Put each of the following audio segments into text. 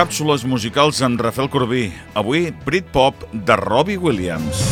càpsules musicals amb Rafael Corbí. Avui, Britpop de Robbie Williams.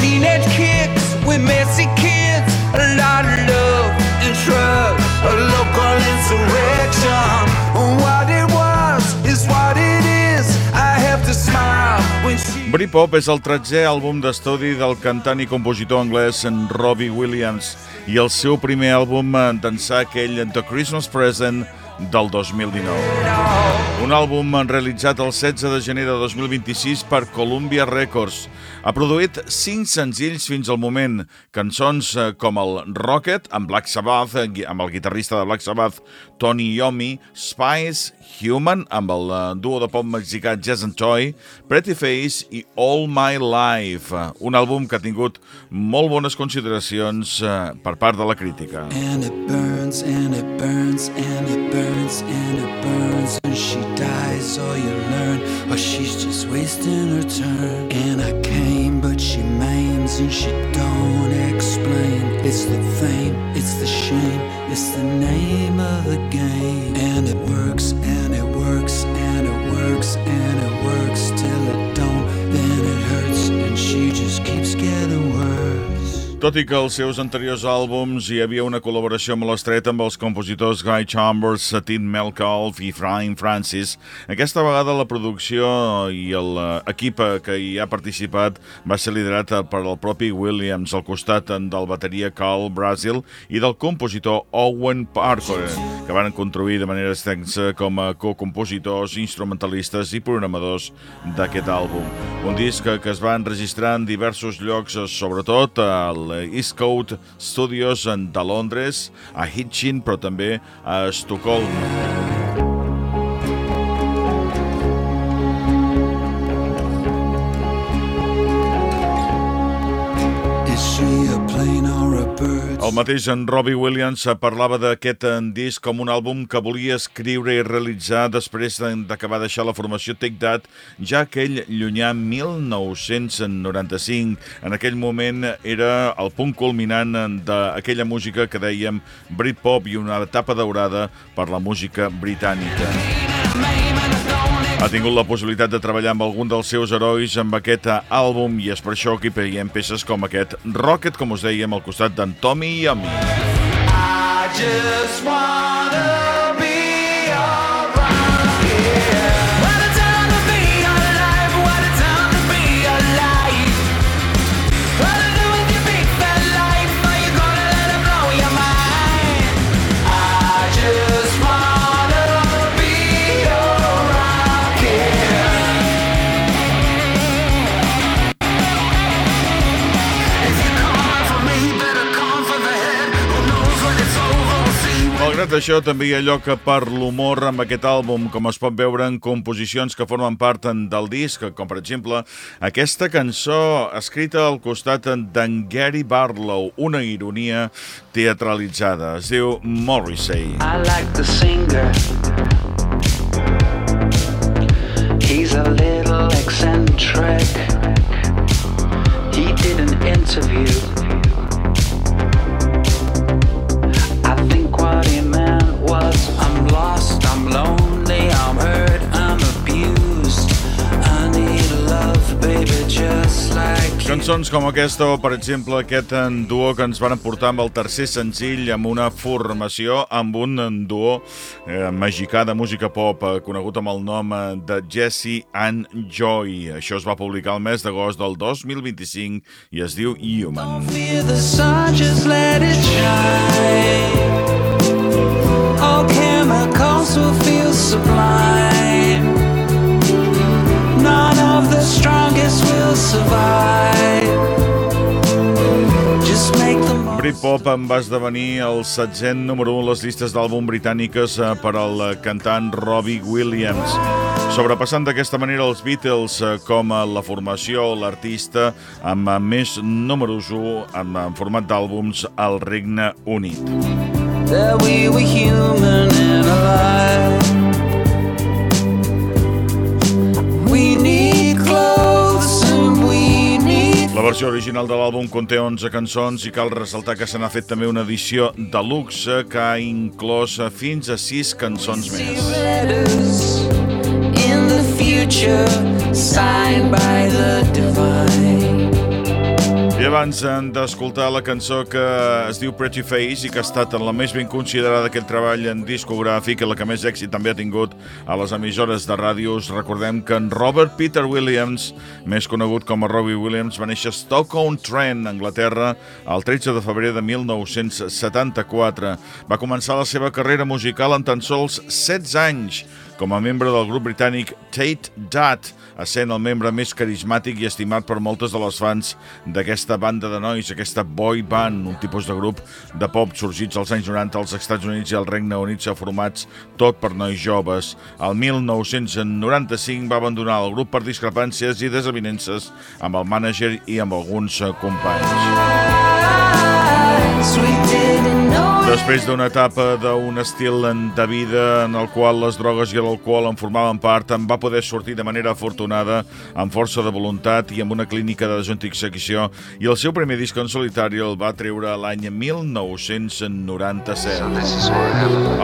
Teenage kicks with messy kids, a lot of love and trust, a local insurrection. What it was is what it is, I have to smile when she... Britpop és el 13è àlbum d'estudi del cantant i compositor anglès Robbie Williams i el seu primer àlbum d'ençà aquell The Christmas Present del 2019. Un àlbum realitzat el 16 de gener de 2026 per Columbia Records. Ha produït cinc senzills fins al moment, cançons eh, com el Rocket, amb Black Sabbath, eh, amb el guitarrista de Black Sabbath, Tony Yomi, Spice, Human, amb el eh, duo de pop mexicà Jazz and Toy, Pretty Face i All My Life, un àlbum que ha tingut molt bones consideracions per part de la crítica. And it burns, and it burns, and it burns, and it burns, and she dies, or you learn, or she's just wasting her turn. And I came, but she maims, and she don't explain. It's the fame, it's the shame, it's the name of the game. And it works, Tot i que als seus anteriors àlbums hi havia una col·laboració molt estreta amb els compositors Guy Chambers, Satin Melcalf i Brian Francis, aquesta vegada la producció i l'equip que hi ha participat va ser liderat per el propi Williams al costat del bateria Carl Brasil i del compositor Owen Parker, que van contribuir de manera extensa com a co-compositors, instrumentalistes i programadors d'aquest àlbum. Un disc que es va enregistrar en diversos llocs, sobretot al East Coast Studios de Londres, a Hitchin, però també a Estocolm. El mateix en Robbie Williams parlava d'aquest disc com un àlbum que volia escriure i realitzar després de deixar la formació Take That, ja aquell llunyà 1995. En aquell moment era el punt culminant d'aquella música que dèiem Britpop i una etapa daurada per la música britànica. Ha tingut la possibilitat de treballar amb algun dels seus herois amb aquest àlbum i és per això que hi veiem peces com aquest Rocket, com us dèiem, al costat d'en Tommy Yummy. I just wanna Malgrat això, també hi ha lloc per l'humor amb aquest àlbum, com es pot veure en composicions que formen part del disc, com per exemple aquesta cançó escrita al costat d'en Gary Barlow, una ironia teatralitzada. Es diu Morrissey. I like the singer Cançons com aquesta o, per exemple, aquest duo que ens van portar amb el tercer senzill amb una formació amb un duo eh, magicà de música pop eh, conegut amb el nom eh, de Jesse and Joy. Això es va publicar el mes d'agost del 2025 i es diu Human. Don't will feel None of the strongest will survive Britpop en va esdevenir el setzent número 1 a les llistes d'àlbum britàniques eh, per al cantant Robbie Williams. Sobrepassant d'aquesta manera els Beatles eh, com a la formació l'artista amb més números 1 en, en format d'àlbums al Regne Unit. That we were human and alive versió original de l'àlbum conté 11 cançons i cal ressaltar que se n'ha fet també una edició deluxe que ha inclòs fins a 6 cançons més. in the future, signed by the divine. Abans d'escoltar la cançó que es diu Pretty Face i que ha estat la més ben considerada aquell treball en discogràfic i la que més èxit també ha tingut a les emissores de ràdios, recordem que en Robert Peter Williams, més conegut com a Robbie Williams, va néixer a Stoke-on-Trent, Anglaterra, el 13 de febrer de 1974. Va començar la seva carrera musical en tan sols 16 anys, com a membre del grup britànic Tate Dat, essent el membre més carismàtic i estimat per moltes de les fans d'aquesta banda de nois, aquesta boy band, un tipus de grup de pop sorgits als anys 90 als Estats Units i al Regne Unit, s'ha formats tot per nois joves. El 1995 va abandonar el grup per discrepàncies i desavinences amb el mànager i amb alguns companys. Sweet Després d'una etapa d'un estil de vida en el qual les drogues i l'alcohol en formaven part, en va poder sortir de manera afortunada, amb força de voluntat i amb una clínica de desintoxicació, i el seu primer disc en solitari el va treure l'any 1997.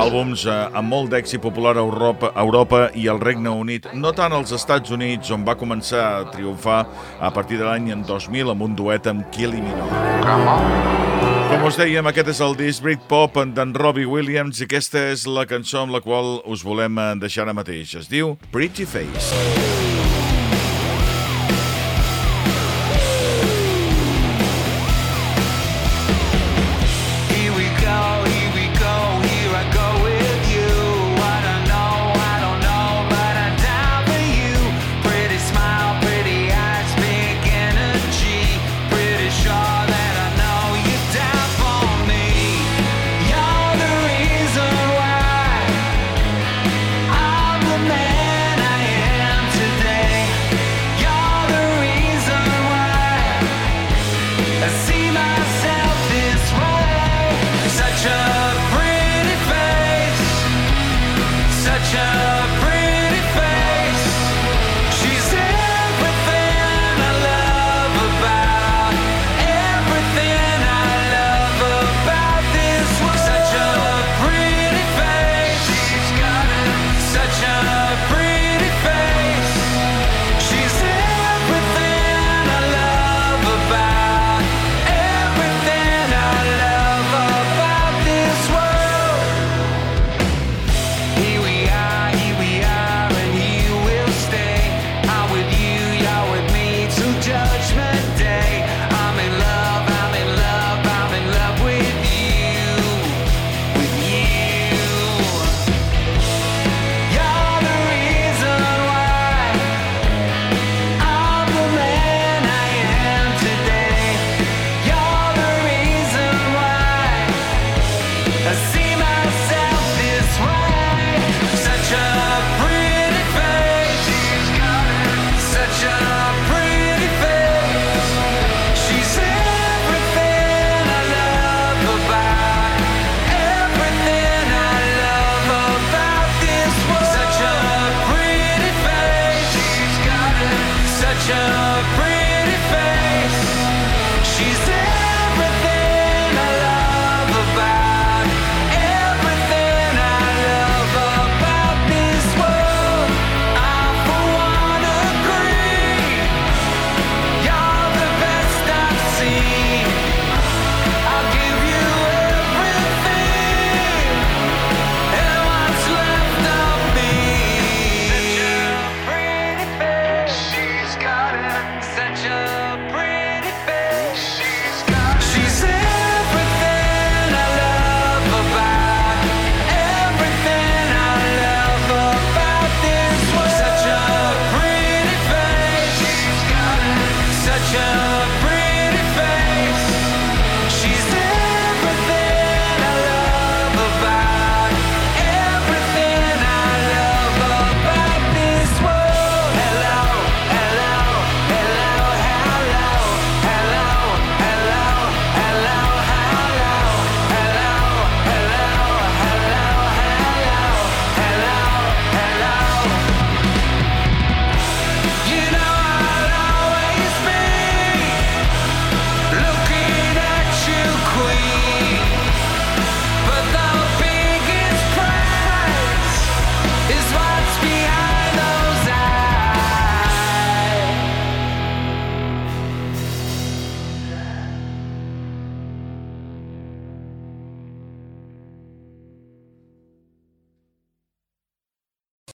Àlbums eh, amb molt d'èxit popular a Europa, a Europa i al Regne Unit, no tant als Estats Units, on va començar a triomfar a partir de l'any 2000 amb un duet amb Kylie Minogue. Com us dèiem, aquest és el disc Britpop d'en Robbie Williams i aquesta és la cançó amb la qual us volem deixar ara mateix. Es diu Pretty Face.